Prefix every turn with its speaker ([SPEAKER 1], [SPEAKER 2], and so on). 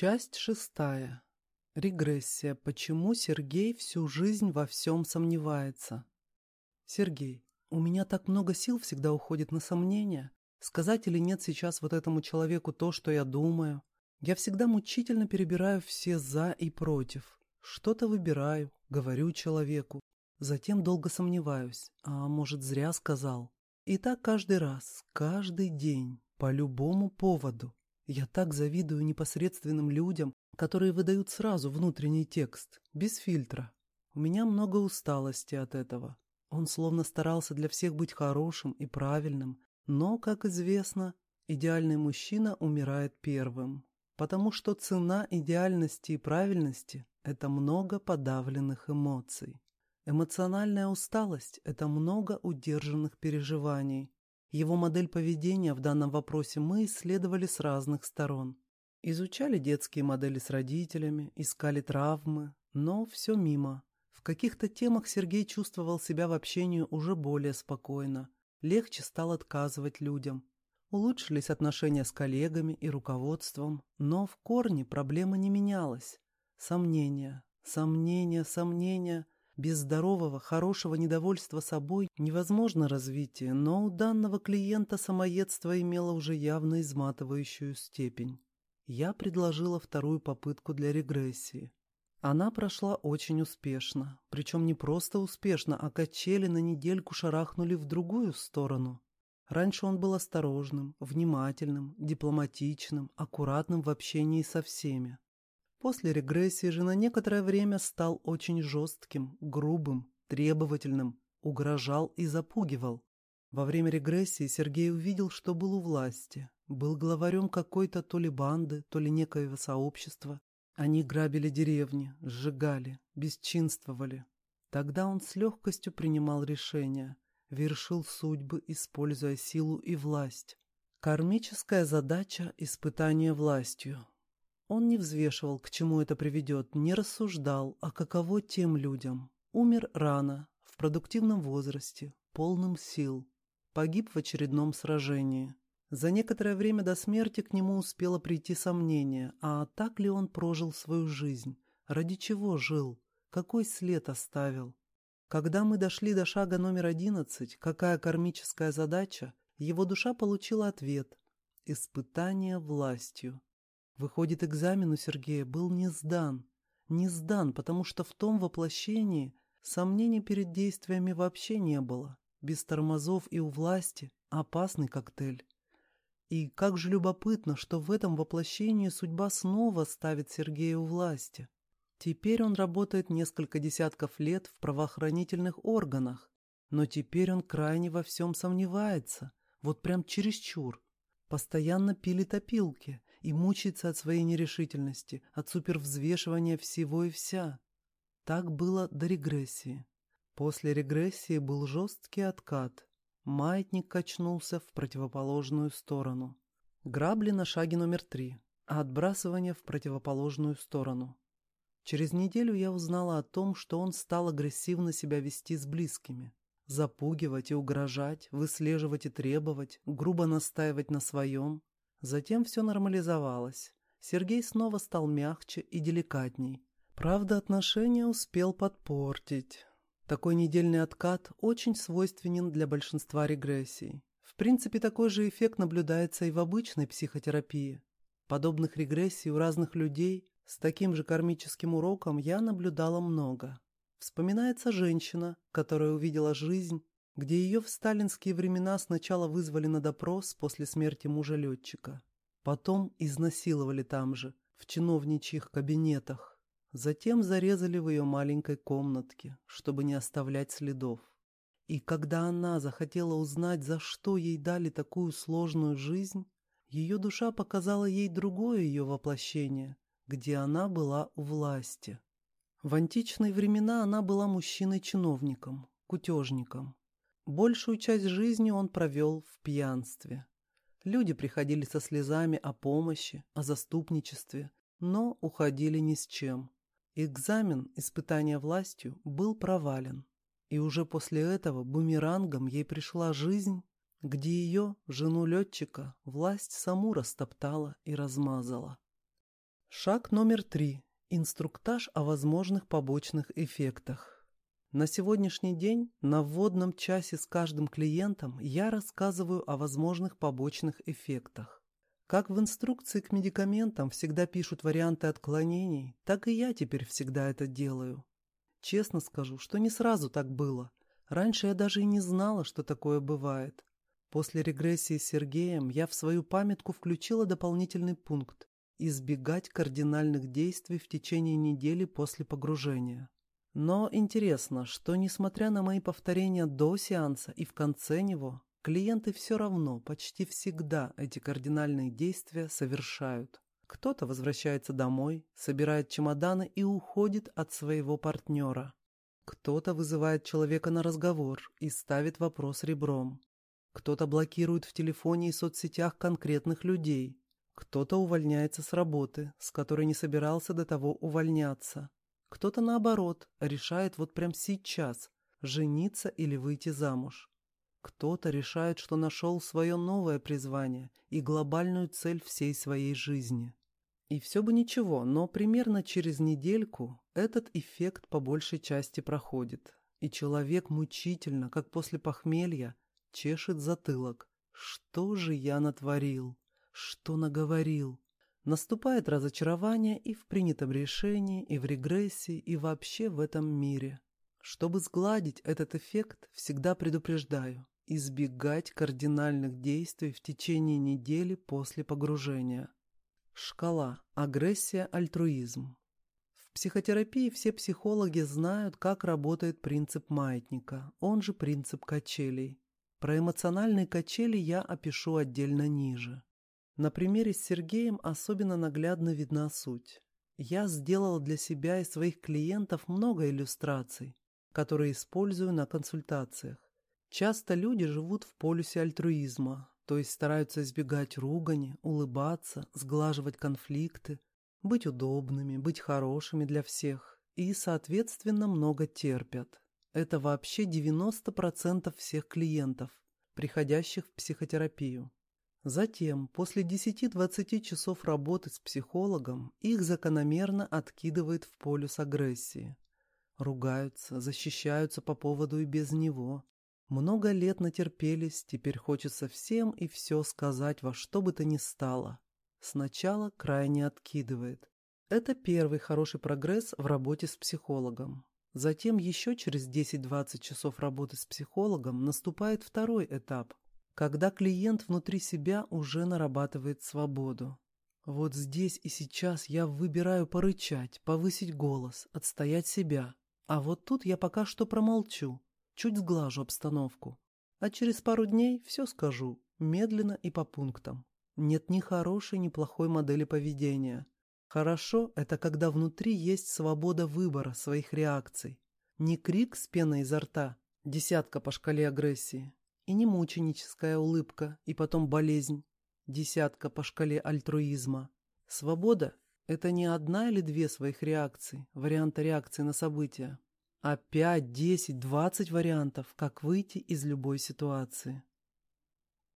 [SPEAKER 1] Часть шестая. Регрессия. Почему Сергей всю жизнь во всем сомневается? Сергей, у меня так много сил всегда уходит на сомнения. Сказать или нет сейчас вот этому человеку то, что я думаю. Я всегда мучительно перебираю все «за» и «против». Что-то выбираю, говорю человеку. Затем долго сомневаюсь. А может, зря сказал. И так каждый раз, каждый день, по любому поводу. Я так завидую непосредственным людям, которые выдают сразу внутренний текст, без фильтра. У меня много усталости от этого. Он словно старался для всех быть хорошим и правильным, но, как известно, идеальный мужчина умирает первым, потому что цена идеальности и правильности – это много подавленных эмоций. Эмоциональная усталость – это много удержанных переживаний, его модель поведения в данном вопросе мы исследовали с разных сторон. Изучали детские модели с родителями, искали травмы, но все мимо. В каких-то темах Сергей чувствовал себя в общении уже более спокойно. Легче стал отказывать людям. Улучшились отношения с коллегами и руководством, но в корне проблема не менялась. Сомнения, сомнения, сомнения – без здорового, хорошего недовольства собой невозможно развитие, но у данного клиента самоедство имело уже явно изматывающую степень. Я предложила вторую попытку для регрессии. Она прошла очень успешно, причем не просто успешно, а качели на недельку шарахнули в другую сторону. Раньше он был осторожным, внимательным, дипломатичным, аккуратным в общении со всеми. После регрессии же на некоторое время стал очень жестким, грубым, требовательным, угрожал и запугивал. Во время регрессии Сергей увидел, что был у власти, был главарем какой-то то ли банды, то ли некоего сообщества. Они грабили деревни, сжигали, бесчинствовали. Тогда он с легкостью принимал решения, вершил судьбы, используя силу и власть. Кармическая задача – испытание властью. Он не взвешивал, к чему это приведет, не рассуждал, а каково тем людям. Умер рано, в продуктивном возрасте, полным сил. Погиб в очередном сражении. За некоторое время до смерти к нему успело прийти сомнение, а так ли он прожил свою жизнь, ради чего жил, какой след оставил. Когда мы дошли до шага номер одиннадцать, какая кармическая задача, его душа получила ответ – испытание властью. Выходит, экзамен у Сергея был не сдан. Не сдан, потому что в том воплощении сомнений перед действиями вообще не было. Без тормозов и у власти опасный коктейль. И как же любопытно, что в этом воплощении судьба снова ставит Сергея у власти. Теперь он работает несколько десятков лет в правоохранительных органах, но теперь он крайне во всем сомневается, вот прям чересчур. Постоянно пилит опилки, и мучается от своей нерешительности, от супервзвешивания всего и вся. Так было до регрессии. После регрессии был жесткий откат. Маятник качнулся в противоположную сторону. Грабли на шаге номер три, а отбрасывание в противоположную сторону. Через неделю я узнала о том, что он стал агрессивно себя вести с близкими. Запугивать и угрожать, выслеживать и требовать, грубо настаивать на своем, Затем все нормализовалось. Сергей снова стал мягче и деликатней. Правда, отношения успел подпортить. Такой недельный откат очень свойственен для большинства регрессий. В принципе, такой же эффект наблюдается и в обычной психотерапии. Подобных регрессий у разных людей с таким же кармическим уроком я наблюдала много. Вспоминается женщина, которая увидела жизнь где ее в сталинские времена сначала вызвали на допрос после смерти мужа-летчика. Потом изнасиловали там же, в чиновничьих кабинетах. Затем зарезали в ее маленькой комнатке, чтобы не оставлять следов. И когда она захотела узнать, за что ей дали такую сложную жизнь, ее душа показала ей другое ее воплощение, где она была у власти. В античные времена она была мужчиной-чиновником, кутежником. Большую часть жизни он провел в пьянстве. Люди приходили со слезами о помощи, о заступничестве, но уходили ни с чем. Экзамен, испытания властью, был провален. И уже после этого бумерангом ей пришла жизнь, где ее, жену летчика, власть саму растоптала и размазала. Шаг номер три. Инструктаж о возможных побочных эффектах. На сегодняшний день на вводном часе с каждым клиентом я рассказываю о возможных побочных эффектах. Как в инструкции к медикаментам всегда пишут варианты отклонений, так и я теперь всегда это делаю. Честно скажу, что не сразу так было. Раньше я даже и не знала, что такое бывает. После регрессии с Сергеем я в свою памятку включила дополнительный пункт избегать кардинальных действий в течение недели после погружения. Но интересно, что несмотря на мои повторения до сеанса и в конце него, клиенты все равно почти всегда эти кардинальные действия совершают. Кто-то возвращается домой, собирает чемоданы и уходит от своего партнера. Кто-то вызывает человека на разговор и ставит вопрос ребром. Кто-то блокирует в телефоне и соцсетях конкретных людей, кто-то увольняется с работы, с которой не собирался до того увольняться. Кто-то, наоборот, решает вот прямо сейчас жениться или выйти замуж. Кто-то решает, что нашел свое новое призвание и глобальную цель всей своей жизни. И все бы ничего, но примерно через недельку этот эффект по большей части проходит, и человек мучительно, как после похмелья, чешет затылок. Что же я натворил? Что наговорил? Наступает разочарование и в принятом решении, и в регрессии, и вообще в этом мире. Чтобы сгладить этот эффект, всегда предупреждаю – избегать кардинальных действий в течение недели после погружения. Шкала. Агрессия, альтруизм. В психотерапии все психологи знают, как работает принцип маятника, он же принцип качелей. Про эмоциональные качели я опишу отдельно ниже. На примере с Сергеем особенно наглядно видна суть. Я сделала для себя и своих клиентов много иллюстраций, которые использую на консультациях. Часто люди живут в полюсе альтруизма, то есть стараются избегать ругани, улыбаться, сглаживать конфликты, быть удобными, быть хорошими для всех и, соответственно, много терпят. Это вообще 90% всех клиентов, приходящих в психотерапию. Затем, после 10-20 часов работы с психологом, их закономерно откидывает в полюс агрессии. Ругаются, защищаются по поводу и без него. Много лет натерпелись, теперь хочется всем и все сказать во что бы то ни стало. Сначала крайне откидывает. Это первый хороший прогресс в работе с психологом. Затем еще через 10-20 часов работы с психологом наступает второй этап – когда клиент внутри себя уже нарабатывает свободу. Вот здесь и сейчас я выбираю порычать, повысить голос, отстоять себя. А вот тут я пока что промолчу, чуть сглажу обстановку. А через пару дней все скажу, медленно и по пунктам. Нет ни хорошей, ни плохой модели поведения. Хорошо – это когда внутри есть свобода выбора своих реакций. Не крик с пеной изо рта, десятка по шкале агрессии, и не мученическая улыбка, и потом болезнь, десятка по шкале альтруизма. Свобода – это не одна или две своих реакций, варианта реакции на события, а пять, десять, двадцать вариантов, как выйти из любой ситуации.